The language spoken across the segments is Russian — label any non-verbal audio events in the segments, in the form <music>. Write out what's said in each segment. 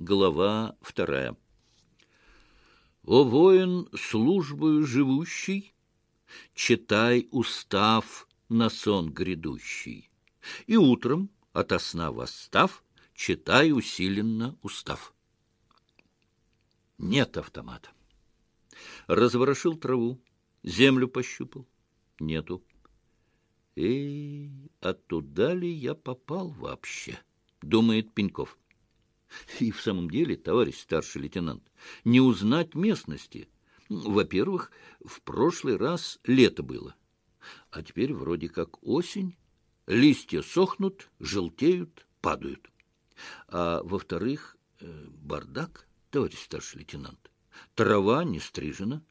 Глава вторая. О воин, службою живущий, читай устав на сон грядущий, и утром, ото сна восстав, читай усиленно устав. Нет автомата. Разворошил траву, землю пощупал. Нету. Эй, а туда ли я попал вообще? Думает Пеньков. <laughs> И в самом деле, товарищ старший лейтенант, не узнать местности. Во-первых, в прошлый раз лето было, а теперь вроде как осень. Листья сохнут, желтеют, падают. А во-вторых, э, бардак, товарищ старший лейтенант. Трава не стрижена,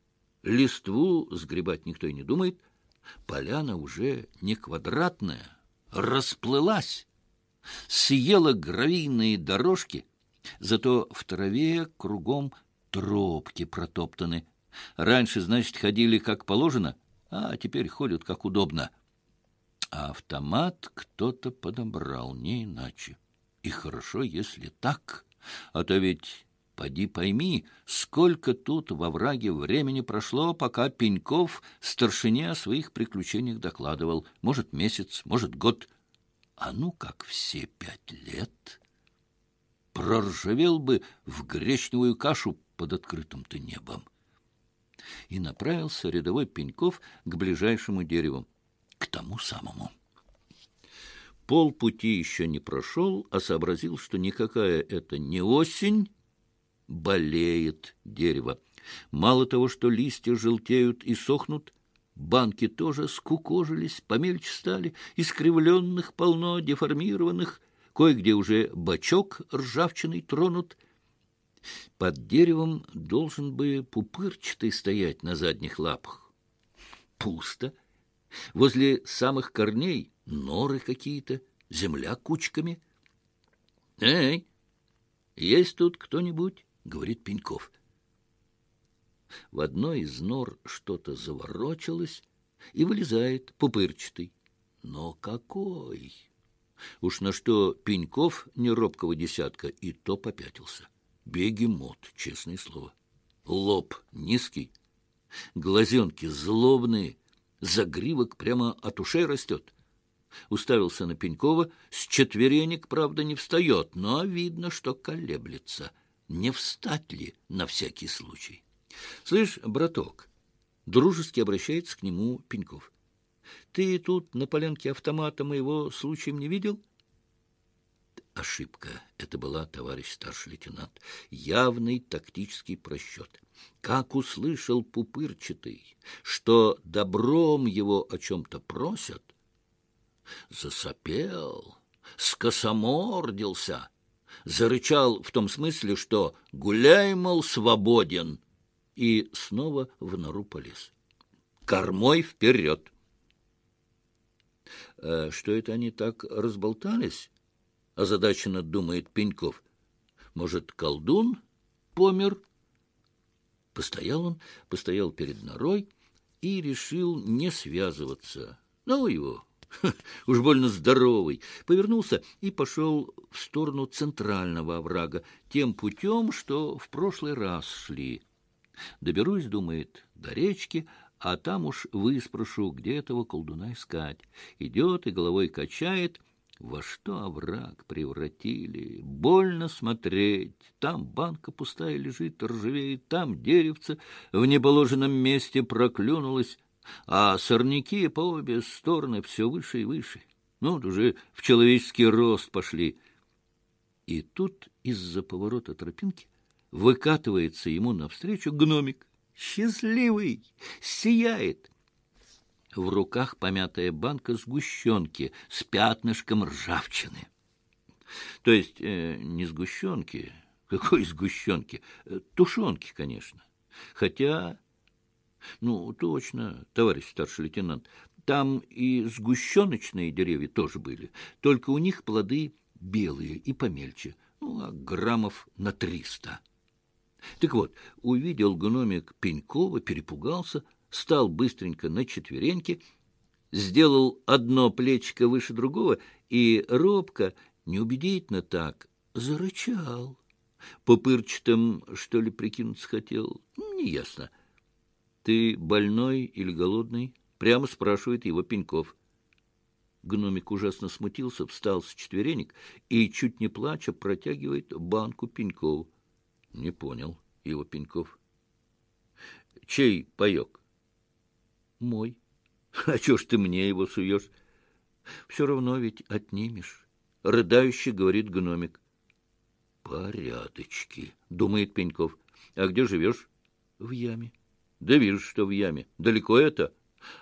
листву сгребать никто и не думает. Поляна уже не квадратная, расплылась съела гравийные дорожки, зато в траве кругом тропки протоптаны. Раньше, значит, ходили как положено, а теперь ходят как удобно. А автомат кто-то подобрал, не иначе. И хорошо, если так, а то ведь... Поди пойми, сколько тут во враге времени прошло, пока Пеньков старшине о своих приключениях докладывал. Может, месяц, может, год а ну как все пять лет, проржавел бы в гречневую кашу под открытым-то небом. И направился рядовой Пеньков к ближайшему дереву, к тому самому. Пол пути еще не прошел, а сообразил, что никакая это не осень, болеет дерево. Мало того, что листья желтеют и сохнут, Банки тоже скукожились, помельче стали, искривленных полно, деформированных, кое-где уже бачок ржавчиной тронут. Под деревом должен бы пупырчатый стоять на задних лапах. Пусто. Возле самых корней норы какие-то, земля кучками. — Эй, есть тут кто-нибудь? — говорит Пеньков. — в одной из нор что-то заворочилось и вылезает пупырчатый. Но какой! Уж на что Пеньков неробкого десятка и то попятился. Бегемот, честное слово. Лоб низкий, глазенки злобные, загривок прямо от ушей растет. Уставился на Пенькова, с четверенек, правда, не встает, но видно, что колеблется. Не встать ли на всякий случай? — Слышь, браток, — дружески обращается к нему Пеньков, — ты тут на полянке автомата моего случаем не видел? Ошибка. Это была, товарищ старший лейтенант, явный тактический просчет. Как услышал пупырчатый, что добром его о чем-то просят, засопел, скосомордился, зарычал в том смысле, что «гуляй, мол, свободен», и снова в нору полез. Кормой вперед! «Э, что это они так разболтались? Озадаченно думает Пеньков. Может, колдун помер? Постоял он, постоял перед норой и решил не связываться. Ну его, уж больно здоровый, повернулся и пошел в сторону центрального оврага, тем путем, что в прошлый раз шли. Доберусь, думает, до речки, а там уж выспрошу, где этого колдуна искать. Идет и головой качает. Во что овраг превратили? Больно смотреть. Там банка пустая лежит, ржавеет, там деревце в неположенном месте проклюнулось, а сорняки по обе стороны все выше и выше. Ну, вот уже в человеческий рост пошли. И тут из-за поворота тропинки выкатывается ему навстречу гномик. Счастливый, сияет. В руках помятая банка сгущенки с пятнышком ржавчины. То есть э, не сгущенки, <laughs> какой сгущенки? Э, тушенки, конечно. Хотя, ну, точно, товарищ старший лейтенант, там и сгущеночные деревья тоже были, только у них плоды белые и помельче, ну, а граммов на триста. Так вот, увидел гномик Пенькова, перепугался, стал быстренько на четвереньки, сделал одно плечико выше другого и робко, неубедительно так, зарычал. Пупырчатым, что ли, прикинуться хотел? Неясно. Ты больной или голодный? Прямо спрашивает его Пеньков. Гномик ужасно смутился, встал с четверенек и, чуть не плача, протягивает банку Пенькову. Не понял его Пеньков. Чей паек? Мой. <laughs> А чё ж ты мне его суешь? Все равно ведь отнимешь. Рыдающий говорит гномик. Порядочки, думает Пеньков. А где живешь? В яме. Да вижу, что в яме. Далеко это?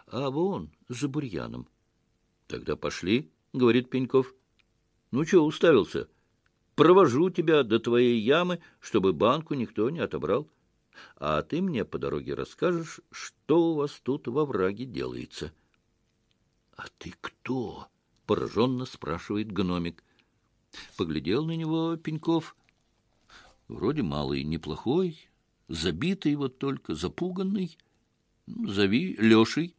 А вон, за бурьяном. Тогда пошли, говорит Пеньков. Ну что уставился? Провожу тебя до твоей ямы, чтобы банку никто не отобрал. А ты мне по дороге расскажешь, что у вас тут во враге делается. — А ты кто? — пораженно спрашивает гномик. Поглядел на него Пеньков. Вроде малый неплохой, забитый вот только, запуганный. Ну, зови Лешей.